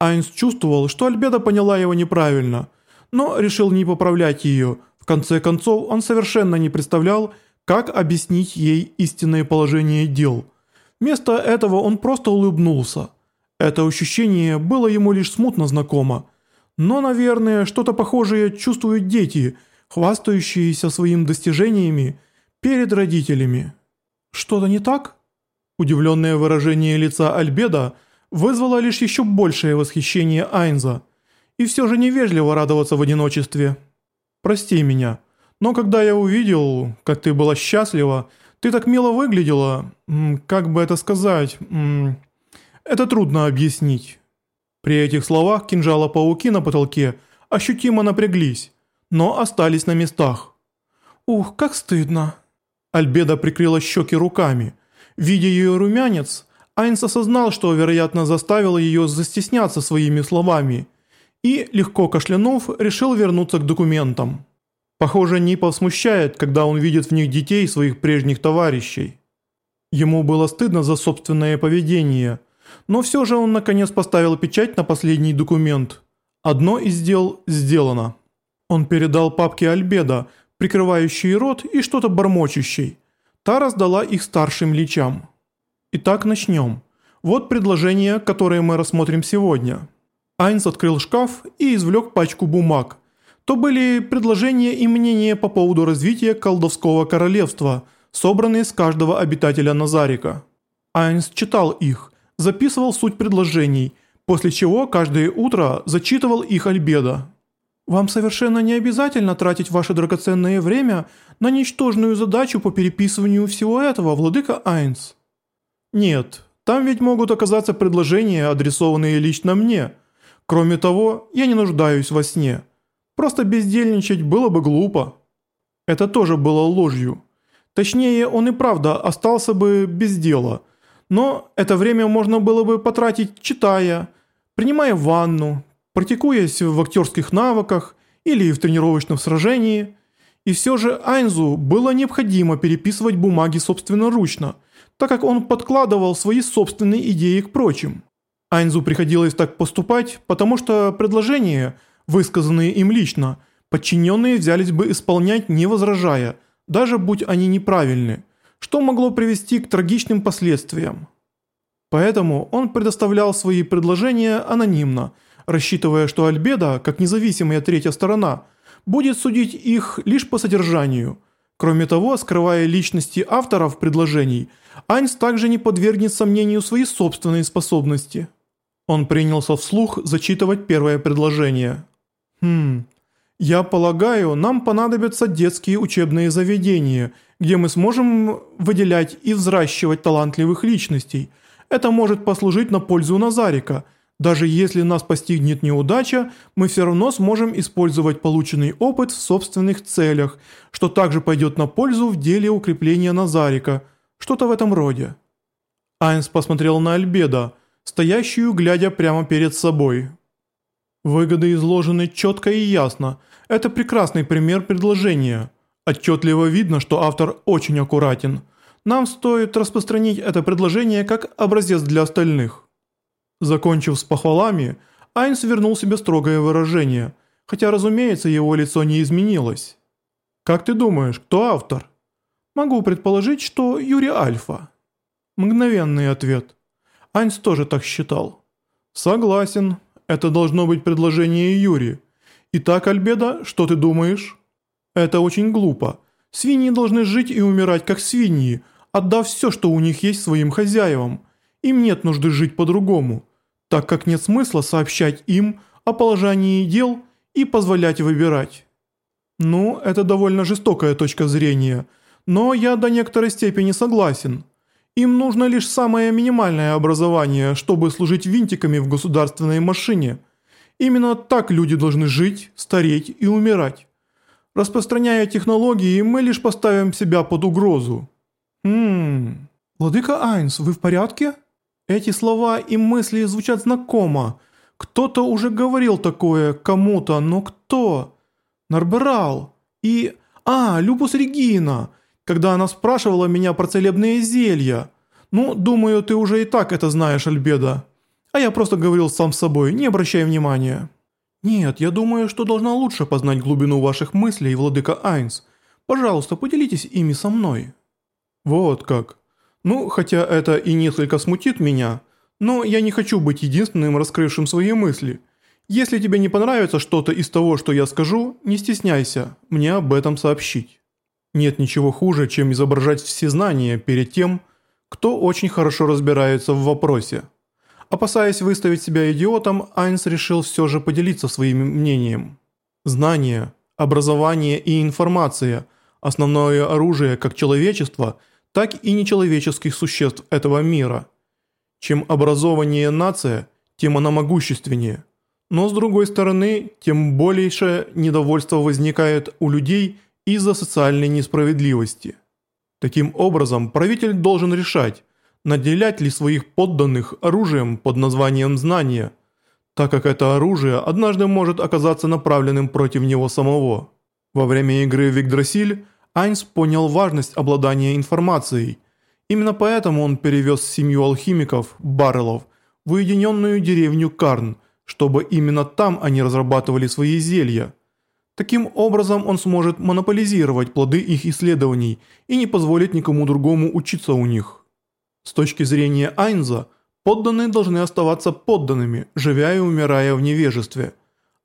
Айнс чувствовал, что Альбеда поняла его неправильно, но решил не поправлять ее. В конце концов, он совершенно не представлял, как объяснить ей истинное положение дел. Вместо этого он просто улыбнулся. Это ощущение было ему лишь смутно знакомо. Но, наверное, что-то похожее чувствуют дети, хвастающиеся своими достижениями перед родителями. «Что-то не так?» Удивленное выражение лица Альбеда вызвало лишь еще большее восхищение Айнза. И все же невежливо радоваться в одиночестве. «Прости меня, но когда я увидел, как ты была счастлива, ты так мило выглядела, как бы это сказать, это трудно объяснить». При этих словах кинжала-пауки на потолке ощутимо напряглись, но остались на местах. «Ух, как стыдно!» Альбеда прикрыла щеки руками. Видя ее румянец, Айнс осознал, что, вероятно, заставил ее застесняться своими словами, и, легко кашлянув, решил вернуться к документам. Похоже, Нипов смущает, когда он видит в них детей своих прежних товарищей. Ему было стыдно за собственное поведение, но все же он наконец поставил печать на последний документ. Одно из дел сделано. Он передал папке Альбеда, прикрывающий рот и что-то бормочущий. Та раздала их старшим личам. Итак, начнем. Вот предложение, которое мы рассмотрим сегодня. Айнс открыл шкаф и извлек пачку бумаг. То были предложения и мнения по поводу развития колдовского королевства, собранные с каждого обитателя Назарика. Айнс читал их, записывал суть предложений, после чего каждое утро зачитывал их Альбеда. Вам совершенно не обязательно тратить ваше драгоценное время на ничтожную задачу по переписыванию всего этого, владыка Айнс. Нет, там ведь могут оказаться предложения, адресованные лично мне. Кроме того, я не нуждаюсь во сне. Просто бездельничать было бы глупо. Это тоже было ложью. Точнее, он и правда остался бы без дела. Но это время можно было бы потратить, читая, принимая ванну, практикуясь в актерских навыках или в тренировочном сражении. И все же Айнзу было необходимо переписывать бумаги собственноручно – так как он подкладывал свои собственные идеи к прочим. Айнзу приходилось так поступать, потому что предложения, высказанные им лично, подчиненные взялись бы исполнять не возражая, даже будь они неправильны, что могло привести к трагичным последствиям. Поэтому он предоставлял свои предложения анонимно, рассчитывая, что Альбеда, как независимая третья сторона, будет судить их лишь по содержанию. Кроме того, скрывая личности авторов предложений – Айнс также не подвергнет сомнению свои собственные способности. Он принялся вслух зачитывать первое предложение. «Хм, я полагаю, нам понадобятся детские учебные заведения, где мы сможем выделять и взращивать талантливых личностей. Это может послужить на пользу Назарика. Даже если нас постигнет неудача, мы все равно сможем использовать полученный опыт в собственных целях, что также пойдет на пользу в деле укрепления Назарика – что-то в этом роде. Айнс посмотрел на Альбеда, стоящую, глядя прямо перед собой. Выгоды изложены четко и ясно. Это прекрасный пример предложения. Отчетливо видно, что автор очень аккуратен. Нам стоит распространить это предложение как образец для остальных. Закончив с похвалами, Айнс вернул себе строгое выражение, хотя, разумеется, его лицо не изменилось. «Как ты думаешь, кто автор?» Могу предположить, что Юрий Альфа. Мгновенный ответ. Айнс тоже так считал. Согласен. Это должно быть предложение Юри. Итак, Альбеда, что ты думаешь? Это очень глупо. Свиньи должны жить и умирать как свиньи, отдав все, что у них есть своим хозяевам. Им нет нужды жить по-другому, так как нет смысла сообщать им о положении дел и позволять выбирать. Ну, это довольно жестокая точка зрения – но я до некоторой степени согласен. Им нужно лишь самое минимальное образование, чтобы служить винтиками в государственной машине. Именно так люди должны жить, стареть и умирать. Распространяя технологии, мы лишь поставим себя под угрозу. Хм. Владыка Айнс, вы в порядке? Эти слова и мысли звучат знакомо. Кто-то уже говорил такое кому-то, но кто? Нарберал. И... А, Любус Регина когда она спрашивала меня про целебные зелья. Ну, думаю, ты уже и так это знаешь, Альбеда. А я просто говорил сам с собой, не обращай внимания. Нет, я думаю, что должна лучше познать глубину ваших мыслей, владыка Айнс. Пожалуйста, поделитесь ими со мной. Вот как. Ну, хотя это и несколько смутит меня, но я не хочу быть единственным раскрывшим свои мысли. Если тебе не понравится что-то из того, что я скажу, не стесняйся мне об этом сообщить. Нет ничего хуже, чем изображать всезнание перед тем, кто очень хорошо разбирается в вопросе. Опасаясь выставить себя идиотом, Айнс решил все же поделиться своим мнением. Знание, образование и информация – основное оружие как человечества, так и нечеловеческих существ этого мира. Чем образованнее нация, тем она могущественнее. Но с другой стороны, тем большее недовольство возникает у людей из-за социальной несправедливости. Таким образом, правитель должен решать, наделять ли своих подданных оружием под названием знания, так как это оружие однажды может оказаться направленным против него самого. Во время игры в Игдрасиль Айнс понял важность обладания информацией. Именно поэтому он перевез семью алхимиков, Баррелов, в уединенную деревню Карн, чтобы именно там они разрабатывали свои зелья. Таким образом он сможет монополизировать плоды их исследований и не позволить никому другому учиться у них. С точки зрения Айнза, подданные должны оставаться подданными, живя и умирая в невежестве.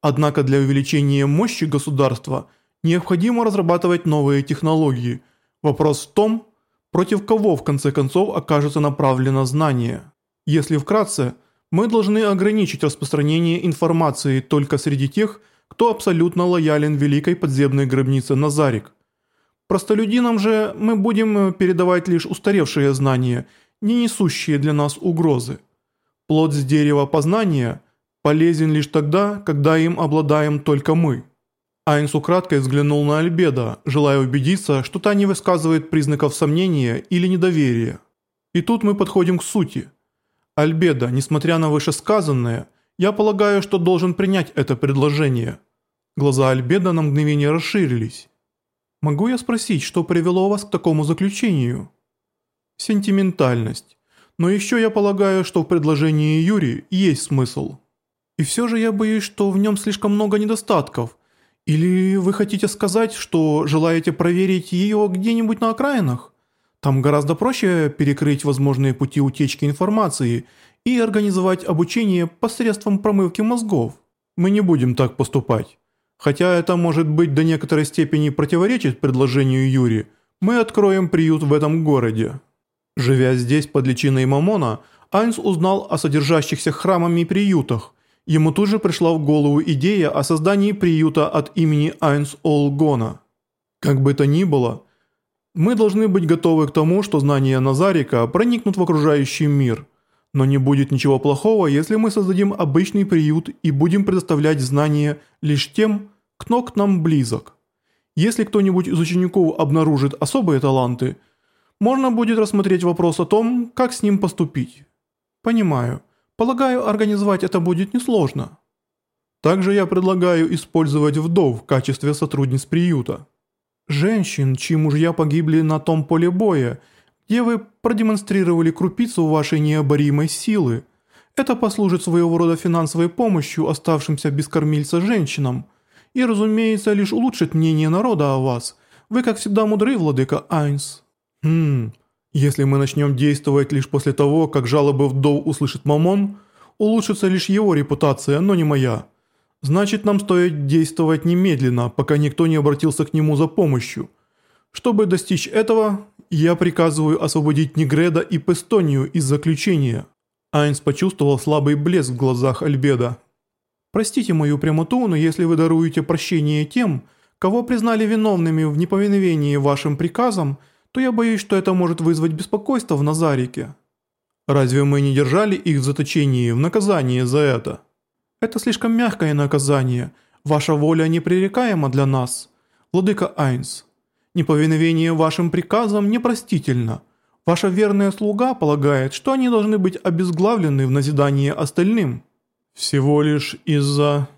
Однако для увеличения мощи государства необходимо разрабатывать новые технологии. Вопрос в том, против кого в конце концов окажется направлено знание. Если вкратце, мы должны ограничить распространение информации только среди тех, кто абсолютно лоялен великой подземной гробнице Назарик. Простолюдинам же мы будем передавать лишь устаревшие знания – не несущие для нас угрозы. Плод с дерева познания полезен лишь тогда, когда им обладаем только мы. Айнс украдкой взглянул на Альбеда, желая убедиться, что та не высказывает признаков сомнения или недоверия. И тут мы подходим к сути. Альбеда, несмотря на вышесказанное, я полагаю, что должен принять это предложение. Глаза Альбеда на мгновение расширились. Могу я спросить, что привело вас к такому заключению? Сентиментальность. Но еще я полагаю, что в предложении Юри есть смысл. И все же я боюсь, что в нем слишком много недостатков. Или вы хотите сказать, что желаете проверить ее где-нибудь на окраинах? Там гораздо проще перекрыть возможные пути утечки информации и организовать обучение посредством промывки мозгов. Мы не будем так поступать. Хотя это может быть до некоторой степени противоречит предложению Юри, мы откроем приют в этом городе. Живя здесь под личиной Мамона, Айнс узнал о содержащихся храмами и приютах. Ему тут же пришла в голову идея о создании приюта от имени Айнс Олгона. Как бы то ни было, мы должны быть готовы к тому, что знания Назарика проникнут в окружающий мир. Но не будет ничего плохого, если мы создадим обычный приют и будем предоставлять знания лишь тем, кто к нам близок. Если кто-нибудь из учеников обнаружит особые таланты – можно будет рассмотреть вопрос о том, как с ним поступить. Понимаю. Полагаю, организовать это будет несложно. Также я предлагаю использовать вдов в качестве сотрудниц приюта. Женщин, чьи мужья погибли на том поле боя, где вы продемонстрировали крупицу вашей необоримой силы. Это послужит своего рода финансовой помощью оставшимся без кормильца женщинам. И, разумеется, лишь улучшит мнение народа о вас. Вы, как всегда, мудры, владыка Айнс. Хм, если мы начнем действовать лишь после того, как жалобы вдов услышит Мамон, улучшится лишь его репутация, но не моя. Значит, нам стоит действовать немедленно, пока никто не обратился к нему за помощью. Чтобы достичь этого, я приказываю освободить Негреда и Пестонию из заключения». Айнс почувствовал слабый блеск в глазах Альбеда. «Простите мою прямоту, но если вы даруете прощение тем, кого признали виновными в неповиновении вашим приказам, то я боюсь, что это может вызвать беспокойство в Назарике. Разве мы не держали их в заточении в наказание за это? Это слишком мягкое наказание. Ваша воля непререкаема для нас. Владыка Айнс, неповиновение вашим приказам непростительно. Ваша верная слуга полагает, что они должны быть обезглавлены в назидание остальным. Всего лишь из-за...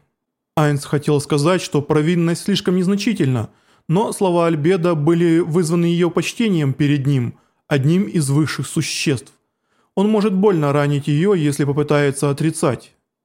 Айнс хотел сказать, что провинность слишком незначительна – но слова Альбеда были вызваны ее почтением перед ним, одним из высших существ. Он может больно ранить ее, если попытается отрицать.